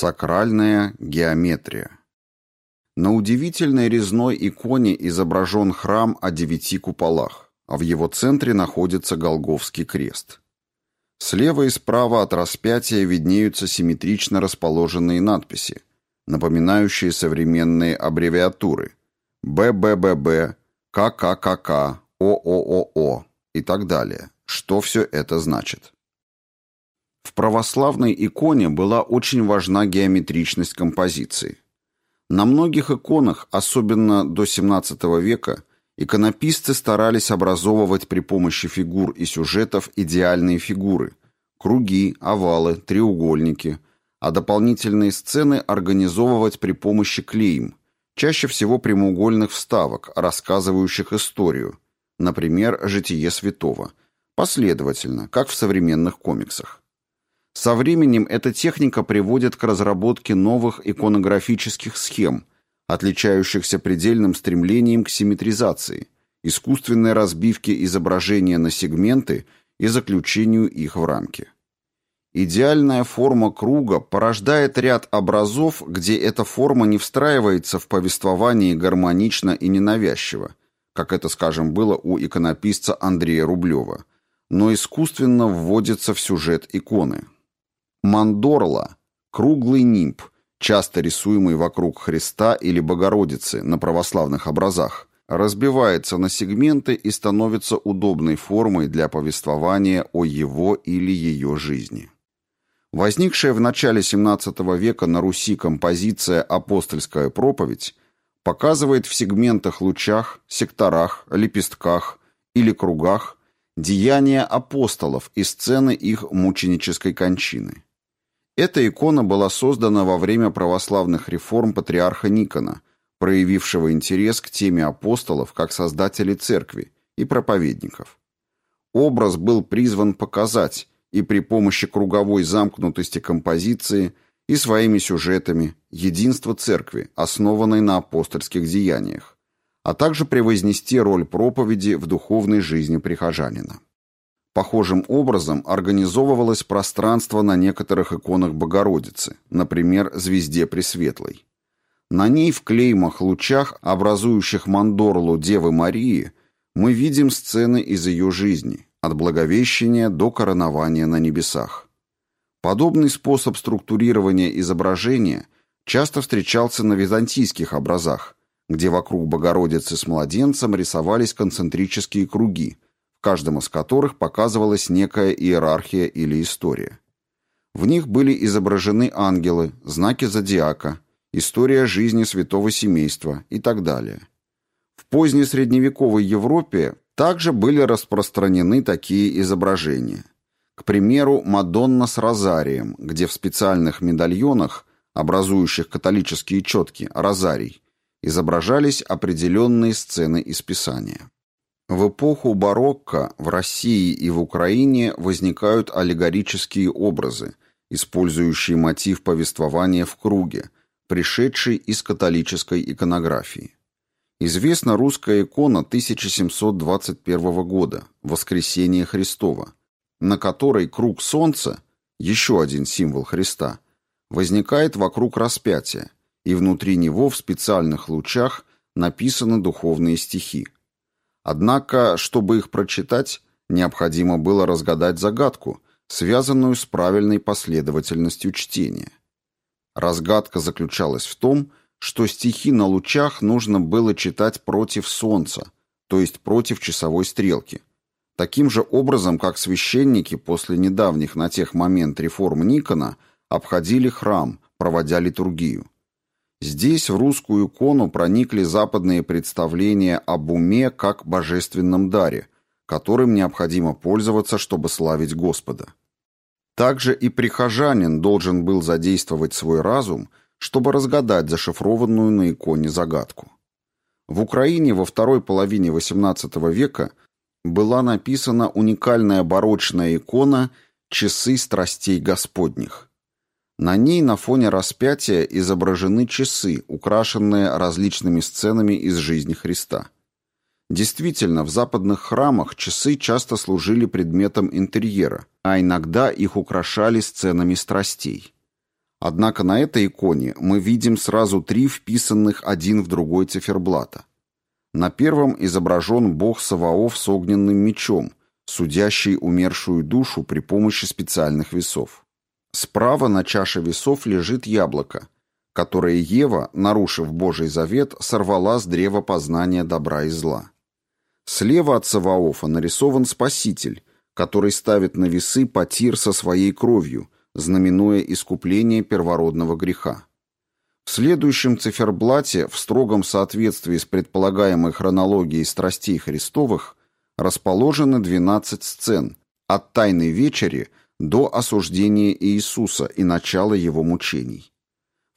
Сакральная геометрия. На удивительной резной иконе изображен храм о девяти куполах, а в его центре находится Голговский крест. Слева и справа от распятия виднеются симметрично расположенные надписи, напоминающие современные аббревиатуры ББББ, КККК, ОООО и так далее. Что все это значит? В православной иконе была очень важна геометричность композиции. На многих иконах, особенно до XVII века, иконописцы старались образовывать при помощи фигур и сюжетов идеальные фигуры – круги, овалы, треугольники, а дополнительные сцены организовывать при помощи клеем, чаще всего прямоугольных вставок, рассказывающих историю, например, «Житие святого», последовательно, как в современных комиксах. Со временем эта техника приводит к разработке новых иконографических схем, отличающихся предельным стремлением к симметризации, искусственной разбивке изображения на сегменты и заключению их в рамки. Идеальная форма круга порождает ряд образов, где эта форма не встраивается в повествование гармонично и ненавязчиво, как это, скажем, было у иконописца Андрея Рублева, но искусственно вводится в сюжет иконы. Мандорла – круглый нимб, часто рисуемый вокруг Христа или Богородицы на православных образах, разбивается на сегменты и становится удобной формой для повествования о его или ее жизни. Возникшая в начале XVII века на Руси композиция «Апостольская проповедь» показывает в сегментах лучах, секторах, лепестках или кругах деяния апостолов и сцены их мученической кончины. Эта икона была создана во время православных реформ патриарха Никона, проявившего интерес к теме апостолов как создателей церкви и проповедников. Образ был призван показать и при помощи круговой замкнутости композиции и своими сюжетами единство церкви, основанной на апостольских деяниях, а также превознести роль проповеди в духовной жизни прихожанина. Похожим образом организовывалось пространство на некоторых иконах Богородицы, например, звезде Пресветлой. На ней в клеймах-лучах, образующих мандорлу Девы Марии, мы видим сцены из ее жизни, от Благовещения до коронования на небесах. Подобный способ структурирования изображения часто встречался на византийских образах, где вокруг Богородицы с младенцем рисовались концентрические круги – в каждом из которых показывалась некая иерархия или история. В них были изображены ангелы, знаки зодиака, история жизни святого семейства и так далее. В поздней средневековой Европе также были распространены такие изображения. К примеру, Мадонна с розарием, где в специальных медальонах, образующих католические четки, розарий, изображались определенные сцены из Писания. В эпоху барокко в России и в Украине возникают аллегорические образы, использующие мотив повествования в круге, пришедший из католической иконографии. Известна русская икона 1721 года «Воскресение Христова», на которой круг солнца, еще один символ Христа, возникает вокруг распятия, и внутри него в специальных лучах написаны духовные стихи – Однако, чтобы их прочитать, необходимо было разгадать загадку, связанную с правильной последовательностью чтения. Разгадка заключалась в том, что стихи на лучах нужно было читать против солнца, то есть против часовой стрелки. Таким же образом, как священники после недавних на тех момент реформ Никона обходили храм, проводя литургию. Здесь в русскую икону проникли западные представления об уме как божественном даре, которым необходимо пользоваться, чтобы славить Господа. Также и прихожанин должен был задействовать свой разум, чтобы разгадать зашифрованную на иконе загадку. В Украине во второй половине XVIII века была написана уникальная барочная икона «Часы страстей Господних». На ней на фоне распятия изображены часы, украшенные различными сценами из жизни Христа. Действительно, в западных храмах часы часто служили предметом интерьера, а иногда их украшали сценами страстей. Однако на этой иконе мы видим сразу три вписанных один в другой циферблата. На первом изображен бог Саваоф с огненным мечом, судящий умершую душу при помощи специальных весов. Справа на чаше весов лежит яблоко, которое Ева, нарушив Божий завет, сорвала с древа познания добра и зла. Слева от Саваофа нарисован Спаситель, который ставит на весы потир со своей кровью, знаменуя искупление первородного греха. В следующем циферблате, в строгом соответствии с предполагаемой хронологией страстей Христовых, расположены 12 сцен, от Тайной вечери до осуждения Иисуса и начала его мучений.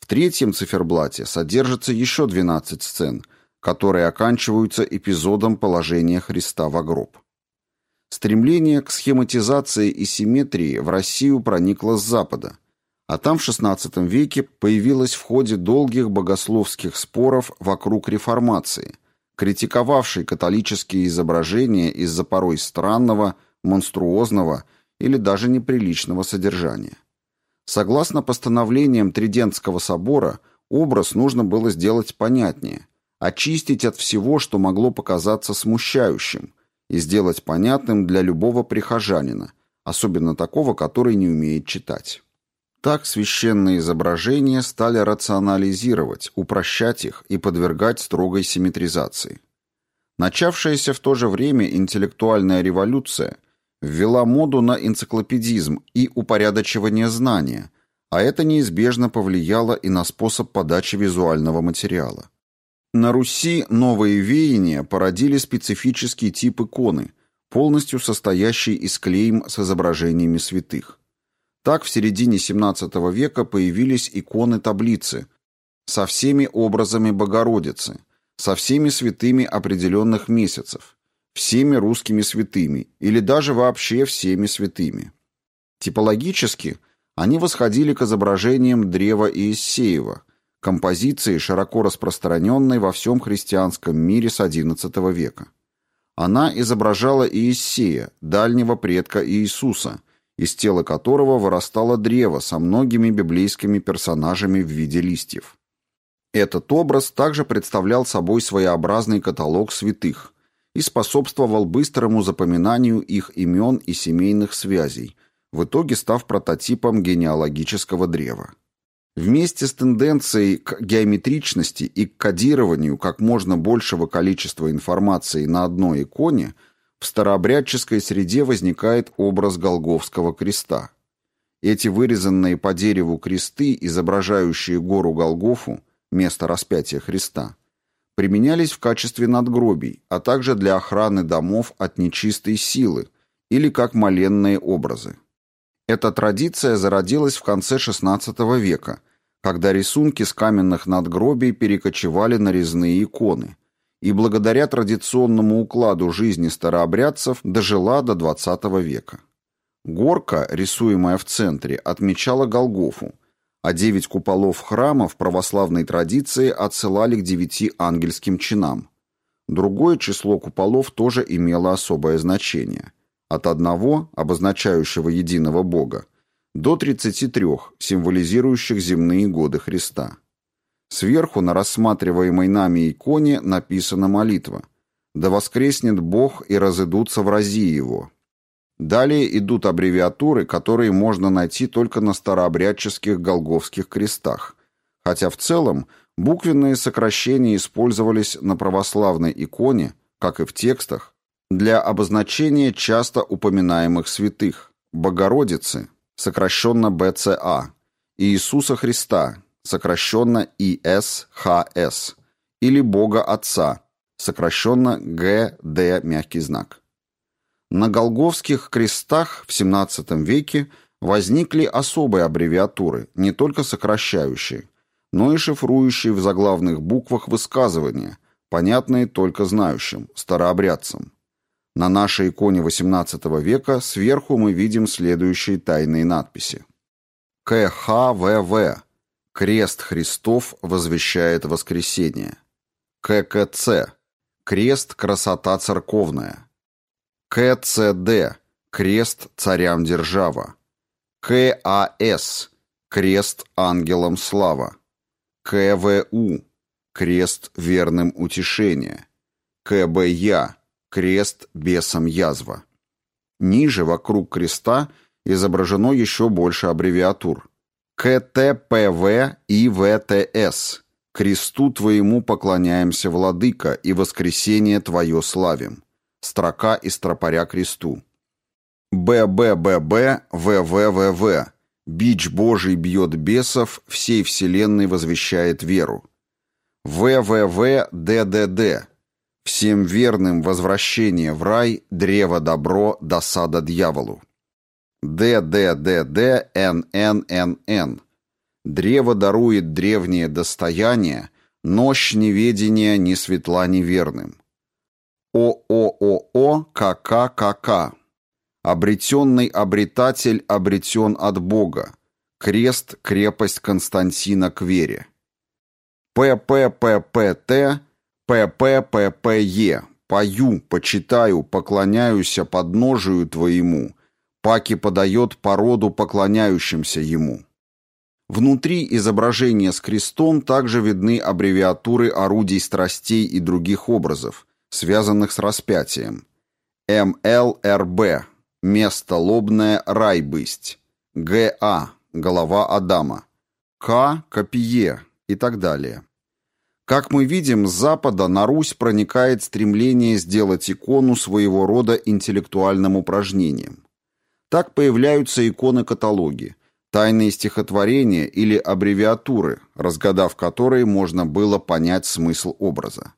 В третьем циферблате содержится еще 12 сцен, которые оканчиваются эпизодом положения Христа в гроб. Стремление к схематизации и симметрии в Россию проникло с Запада, а там в XVI веке появилось в ходе долгих богословских споров вокруг реформации, критиковавшей католические изображения из-за порой странного, монструозного или даже неприличного содержания. Согласно постановлениям Тридентского собора, образ нужно было сделать понятнее, очистить от всего, что могло показаться смущающим, и сделать понятным для любого прихожанина, особенно такого, который не умеет читать. Так священные изображения стали рационализировать, упрощать их и подвергать строгой симметризации. Начавшаяся в то же время интеллектуальная революция ввела моду на энциклопедизм и упорядочивание знания, а это неизбежно повлияло и на способ подачи визуального материала. На Руси новые веяния породили специфический тип иконы, полностью состоящий из клейм с изображениями святых. Так в середине XVII века появились иконы-таблицы со всеми образами Богородицы, со всеми святыми определенных месяцев, всеми русскими святыми или даже вообще всеми святыми. Типологически они восходили к изображениям древа Иессеева – композиции, широко распространенной во всем христианском мире с XI века. Она изображала Иессея, дальнего предка Иисуса, из тела которого вырастало древо со многими библейскими персонажами в виде листьев. Этот образ также представлял собой своеобразный каталог святых и способствовал быстрому запоминанию их имен и семейных связей, в итоге став прототипом генеалогического древа. Вместе с тенденцией к геометричности и к кодированию как можно большего количества информации на одной иконе в старообрядческой среде возникает образ Голговского креста. Эти вырезанные по дереву кресты, изображающие гору Голгофу, место распятия Христа, применялись в качестве надгробий, а также для охраны домов от нечистой силы или как моленные образы. Эта традиция зародилась в конце XVI века, когда рисунки с каменных надгробий перекочевали на резные иконы, и благодаря традиционному укладу жизни старообрядцев дожила до XX века. Горка, рисуемая в центре, отмечала Голгофу, а девять куполов храма в православной традиции отсылали к девяти ангельским чинам. Другое число куполов тоже имело особое значение – от одного, обозначающего единого Бога, до 33, символизирующих земные годы Христа. Сверху на рассматриваемой нами иконе написана молитва «Да воскреснет Бог и разыдутся врази Его». Далее идут аббревиатуры, которые можно найти только на старообрядческих голговских крестах, хотя в целом буквенные сокращения использовались на православной иконе, как и в текстах, для обозначения часто упоминаемых святых Богородицы, сокращенно БЦА, Иисуса Христа, сокращенно ИСХС, или Бога Отца, сокращенно ГД мягкий знак. На Голговских крестах в XVII веке возникли особые аббревиатуры, не только сокращающие, но и шифрующие в заглавных буквах высказывания, понятные только знающим, старообрядцам. На нашей иконе XVIII века сверху мы видим следующие тайные надписи. КХВВ. Крест Христов возвещает воскресение. ККЦ. Крест красота церковная. КЦД. Крест царям держава. КАС. крест ангелом слава, КВУ, крест верным утешение, КБЯ, крест бесом язва. Ниже, вокруг креста, изображено еще больше аббревиатур. КТПВ и ВТС. Кресту Твоему поклоняемся, Владыка, и воскресение Твое славим. Строка из тропаря кресту. ББББ ВВВВ. Бич Божий бьет бесов, всей вселенной возвещает веру. ВВВ-ДДД. Всем верным возвращение в рай, древо добро, досада дьяволу. ДДДДНННН. Древо дарует древнее достояние, нощь неведения не светла неверным. ОООО КККК. Обретенный обретатель обретен от Бога. Крест, крепость Константина к вере. ППППТ, ППППЕ. Пою, почитаю, поклоняюся подножию Твоему. Паки подает породу поклоняющимся Ему. Внутри изображения с крестом также видны аббревиатуры орудий страстей и других образов, связанных с распятием. МЛРБ – место лобное райбысть. ГА – голова Адама. К – копие и так далее. Как мы видим, с запада на Русь проникает стремление сделать икону своего рода интеллектуальным упражнением. Так появляются иконы-каталоги, тайные стихотворения или аббревиатуры, разгадав которые можно было понять смысл образа.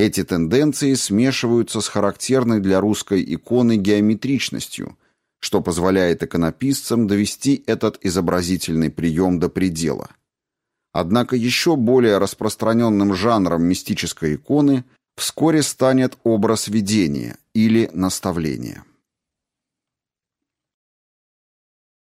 Эти тенденции смешиваются с характерной для русской иконы геометричностью, что позволяет иконописцам довести этот изобразительный прием до предела – Однако еще более распространенным жанром мистической иконы вскоре станет образ видения или наставления.